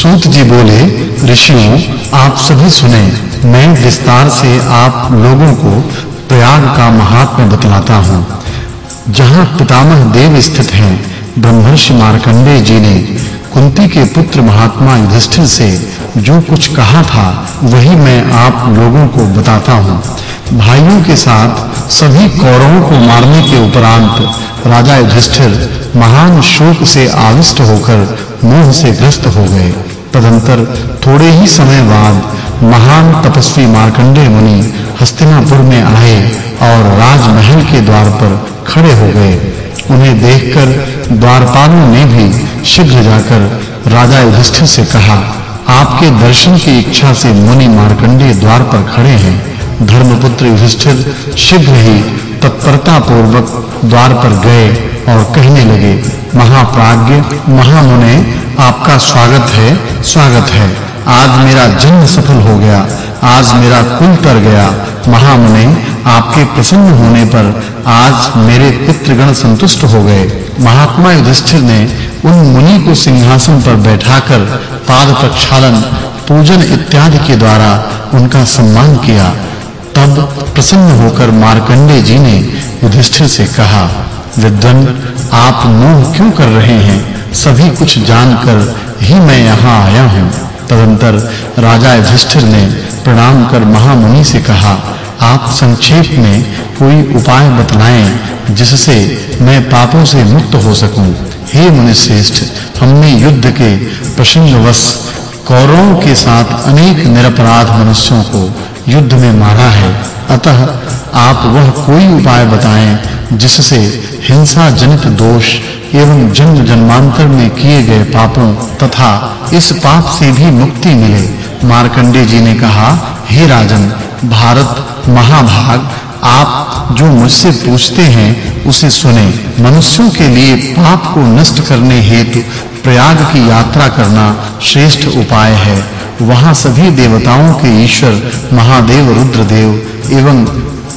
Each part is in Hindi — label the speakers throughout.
Speaker 1: सूत जी बोले, ऋषियों, आप सभी सुने, मैं विस्तार से आप लोगों को प्रयाग का महात्म्य बतलाता हूँ। जहाँ पितामह देव स्थित हैं, ब्रह्मर्षि मार्कंडेय जी ने कुंती के पुत्र महात्मा युधिष्ठिर से जो कुछ कहा था, वही मैं आप लोगों को बताता हूँ। भाइयों के साथ सभी कौरवों को मारने के उपरांत राजा युधिष्ठिर महान शोक से आविष्ट होकर मोह से ग्रस्त हो गए। तदंतर थोड़े ही समय बाद महान तपस्वी मार्कंडेय मुनि हस्तिनापुर में आए और राजमहल के द्वार पर खड़े हो गए। उन्हें देखकर द्वारपालों ने भी शीघ्र जाकर राजा युधिष्ठिर से कहा, आपके दर्शन की इच्छा से मुनि मार्कंडेय द्वार पर खड़े हैं। धर्मपुत्र युधिष्ठिर शीघ्र ही तत्परता पूर्वक द्वार पर गए और कहने लगे, महाप्राज्ञ, महामुने, आपका स्वागत है स्वागत है। आज मेरा जन्म सफल हो गया, आज मेरा कुल तर गया। महामुने, आपके प्रसन्न होने पर आज मेरे पितृगण संतुष्ट हो गए। महात्मा युधिष्ठिर ने उन मुनि को सिंहासन पर बैठाकर पाद प्रक्षालन, पूजन इत्यादि के द्वारा उनका सम्मान किया। तब प्रसन्न होकर मार्कंडे जी ने युधिष्ठिर से कहा, विद्वन, आप मोह क्यों कर रहे हैं? सभी कुछ जानकर ही मैं यहाँ आया हूँ। तदंतर राजा युधिष्ठिर ने प्रणाम कर महामुनि से कहा, आप संक्षेप में कोई उपाय बतलाएँ जिससे मैं पापों से मुक्त हो सकूँ? हे मुनि श्रेष्ठ हमने युद्ध के प्रसंगवश कौरवों के साथ अनेक निरपराध मनुष्यों को युद्ध में मारा है। अतः आप वह कोई उपाय बताएँ जिससे हिंसा जनित दोष एवं जन्म जन्मांतर में किए गए पापों तथा इस पाप से भी मुक्ति मिले। मार्कंडे जी ने कहा, हे राजन, भारत महाभाग, आप जो मुझसे पूछते हैं, उसे सुने। मनुष्यों के लिए पाप को नष्ट करने हेतु प्रयाग की यात्रा करना श्रेष्ठ उपाय है। वहाँ सभी देवताओं के ईश्वर, महादेव, रुद्रदेव एवं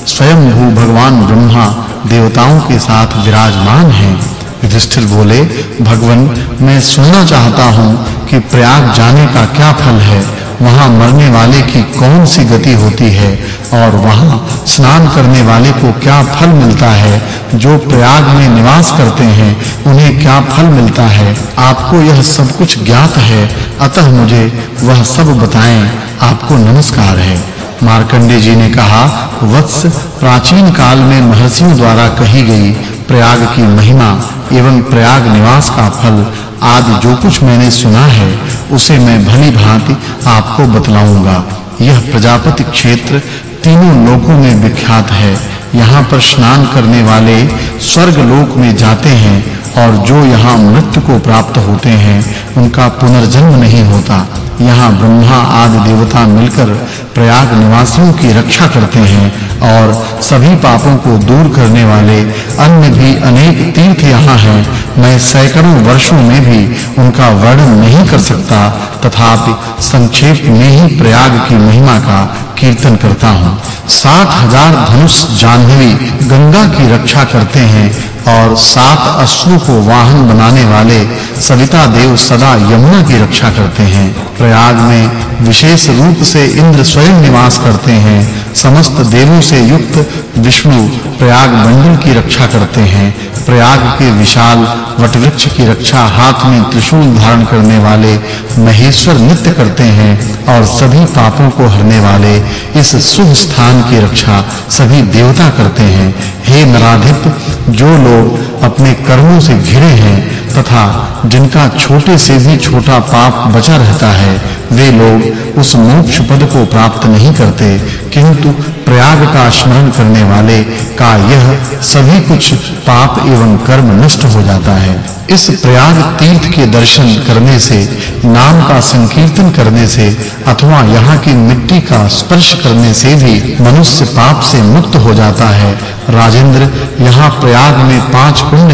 Speaker 1: स्वयं भू भगवान ब्रह्मा देवताओं के साथ विराजमान हैं। युधिष्ठिर बोले, भगवन, मैं सुनना चाहता हूँ कि प्रयाग जाने का क्या फल है? वहाँ मरने वाले की कौन सी गति होती है और वहाँ स्नान करने वाले को क्या फल मिलता है? जो प्रयाग में निवास करते हैं, उन्हें क्या फल मिलता है? आपको यह सब कुछ ज्ञात है। अतः मुझे वह सब बताएँ। आपको नमस्कार है। मार्कंडे जी ने कहा, वत्स प्राचीन काल में महर्षियों द्वारा कही गई प्रयाग की महिमा एवं प्रयाग निवास का फल आदि जो कुछ मैंने सुना है, उसे मैं भली भांति आपको बतलाऊँगा। यह प्रजापति क्षेत्र तीनों लोकों में विख्यात है। यहाँ पर स्नान करने वाले स्वर्ग लोक में जाते हैं और जो यहाँ मृत्यु को प्राप्त होते हैं, उनका पुनर्जन्म नहीं होता। यहाँ ब्रह्मा आदि देवता मिलकर प्रयाग निवासियों की रक्षा करते हैं और सभी पापों को दूर करने वाले अन्य भी अनेक तीर्थ यहाँ हैं। मैं सैकड़ों वर्षों में भी उनका वर्णन नहीं कर सकता, तथापि संक्षेप में ही प्रयाग की महिमा का कीर्तन करता हूँ। सात हज़ार धनुष जाह्नवी गंगा की रक्षा करते हैं और सात अश्वों को वाहन बनाने वाले सविता देव सदा यमुना की रक्षा करते हैं। प्रयाग में विशेष रूप से इंद्र स्वयं निवास करते हैं। समस्त देवों से युक्त विष्णु प्रयाग मंडल की रक्षा करते हैं। प्रयाग के विशाल वटवृक्ष की रक्षा हाथ में त्रिशूल धारण करने वाले महेश्वर नित्य करते हैं और सभी पापों को हरने वाले इस शुभ स्थान की रक्षा सभी देवता करते हैं। हे नराधिप, जो लोग अपने कर्मों से घिरे हैं तथा जिनका छोटे से भी छोटा पाप बचा रहता है, वे लोग उस मोक्ष पद को प्राप्त नहीं करते, किंतु प्रयाग का स्मरण करने वाले का यह सभी कुछ पाप एवं कर्म नष्ट हो जाता है। इस प्रयाग तीर्थ के दर्शन करने से, नाम का संकीर्तन करने से, अथवा यहाँ की मिट्टी का स्पर्श करने से भी मनुष्य पाप से मुक्त हो जाता है। राजेंद्र, यहाँ प्रयाग में पाँच कुंड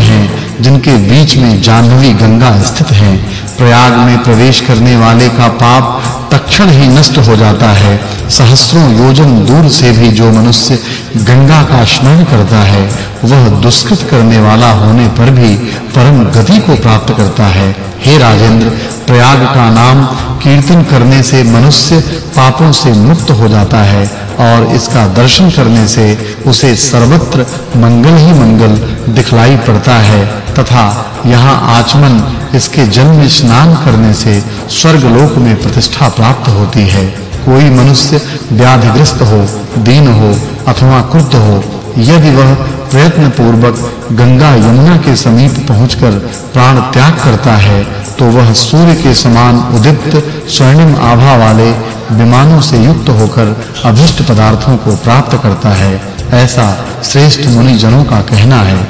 Speaker 1: जिनके बीच में जाह्नवी गंगा स्थित है। प्रयाग में प्रवेश करने वाले का पाप तक्षण ही नष्ट हो जाता है। सहस्त्रों योजन दूर से भी जो मनुष्य गंगा का स्नान करता है, वह दुष्कृत करने वाला होने पर भी परम गति को प्राप्त करता है। हे राजेंद्र, प्रयाग का नाम कीर्तन करने से मनुष्य पापों से मुक्त हो जाता है। और इसका दर्शन करने से उसे सर्वत्र मंगल ही मंगल दिखलाई पड़ता है तथा यहाँ आचमन इसके जल में स्नान करने से स्वर्ग लोक में प्रतिष्ठा प्राप्त होती है। कोई मनुष्य व्याधिग्रस्त हो, दीन हो अथवा क्रुद्ध हो, यदि वह प्रयत्न पूर्वक गंगा यमुना के समीप पहुंचकर प्राण त्याग करता है तो वह सूर्य के समान उदित स्वर्णिम आभा वाले विमानों से युक्त होकर अभिष्ट पदार्थों को प्राप्त करता है। ऐसा श्रेष्ठ मुनि जनों का कहना है।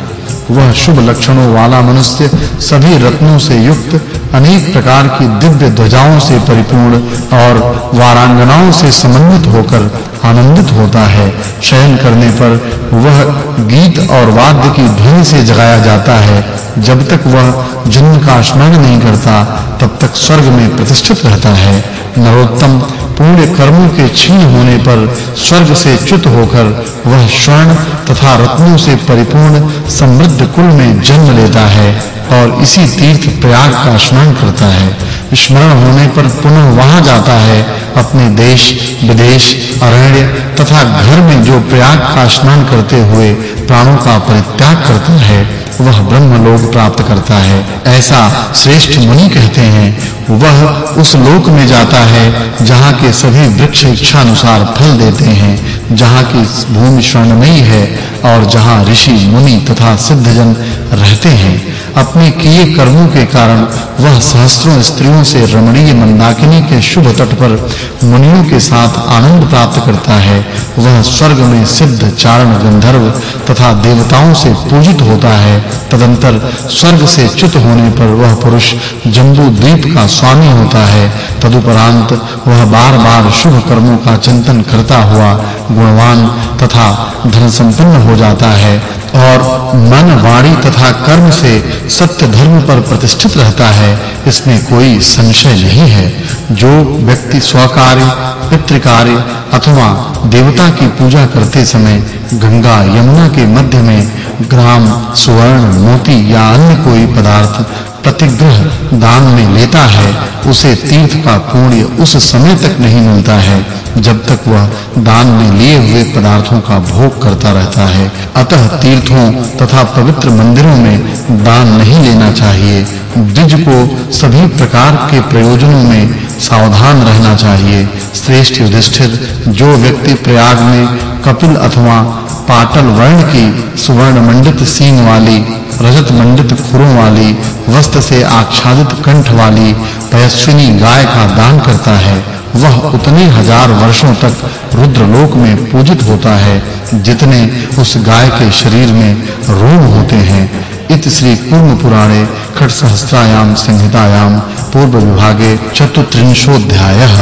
Speaker 1: वह शुभ लक्षणों वाला मनुष्य सभी रत्नों से युक्त अनेक प्रकार की दिव्य ध्वजाओं से परिपूर्ण और वारांगनाओं से समन्वित होकर आनंदित होता है। शयन करने पर वह गीत और वाद्य की ध्वनि से जगाया जाता है। जब तक वह जन्म का स्मरण नहीं करता, तब तक स्वर्ग में प्रतिष्ठित रहता है। नरोत्तम पुण्य कर्मों के छीन होने पर स्वर्ग से च्युत होकर वह स्वर्ण तथा रत्नों से परिपूर्ण समृद्ध कुल में जन्म लेता है। और इसी तीर्थ प्रयाग का स्मरण करता है। स्मरण होने पर पुनः वहाँ जाता है, अपने देश, विदेश, अरण्य तथा घर में जो प्रयाग का स्नान करते हुए प्राणों का परित्याग करता है, वह ब्रह्मलोक प्राप्त करता है। ऐसा श्रेष्ठ मुनि कहते हैं वह उस लोक में जाता है जहाँ के सभी वृक्ष इच्छा अनुसार फल देते हैं, जहाँ की भूमि स्वर्णमयी है और जहाँ ऋषि, मुनि तथा सिद्धजन रहते हैं। अपने किए कर्मों के कारण वह सहस्त्रों स्त्रियों से रमणीय मंदाकिनी के शुभ तट पर मुनियों के साथ आनंद प्राप्त करता है। वह स्वर्ग में सिद्ध चारण गंधर्व तथा देवताओं से पूजित होता है। तदंतर स्वर्ग से च्युत होने पर वह पुरुष जम्बू द्वीप का स्वामी होता है। तदुपरांत वह बार-बार शुभ कर्मों का चिंतन करता हुआ गुणवान तथा धन संपन्न हो जाता है और मन वाणी तथा कर्म से सत्य धर्म पर प्रतिष्ठित रहता है। इसमें कोई संशय नहीं है। जो व्यक्ति स्वकार्य, पितृकार्य अथवा देवता की पूजा करते समय गंगा, यमुना के मध्य में ग्राम, सुवर्ण, मोती या अन्य कोई पदार्थ प्रतिग्रह दान में लेता है, उसे तीर्थ का पुण्य उस समय तक नहीं मिलता है, जब तक वह दान में लिए हुए पदार्थों का भोग करता रहता है। अतः तीर्थों तथा पवित्र मंदिरों में दान नहीं लेना चाहिए। द्विज को सभी प्रकार के प्रयोजनों में सावधान रहना चाहिए। श्रेष्ठ युधिष्ठिर, जो व्यक्ति प्रयाग में कपिल अथवा पाटल वर्ण की सुवर्ण मंडित सींग वाली रजत मंडित खुरों वाली वस्त्र से आच्छादित कंठ वाली पयस्विनी गाय का दान करता है, वह उतने हज़ार वर्षों तक रुद्रलोक में पूजित होता है, जितने उस गाय के शरीर में रोम होते हैं। इत श्री कुर्म पुराणे खट सहस्त्रायाम संहितायाम पूर्व विभागे चतुत्रिंशोध्यायः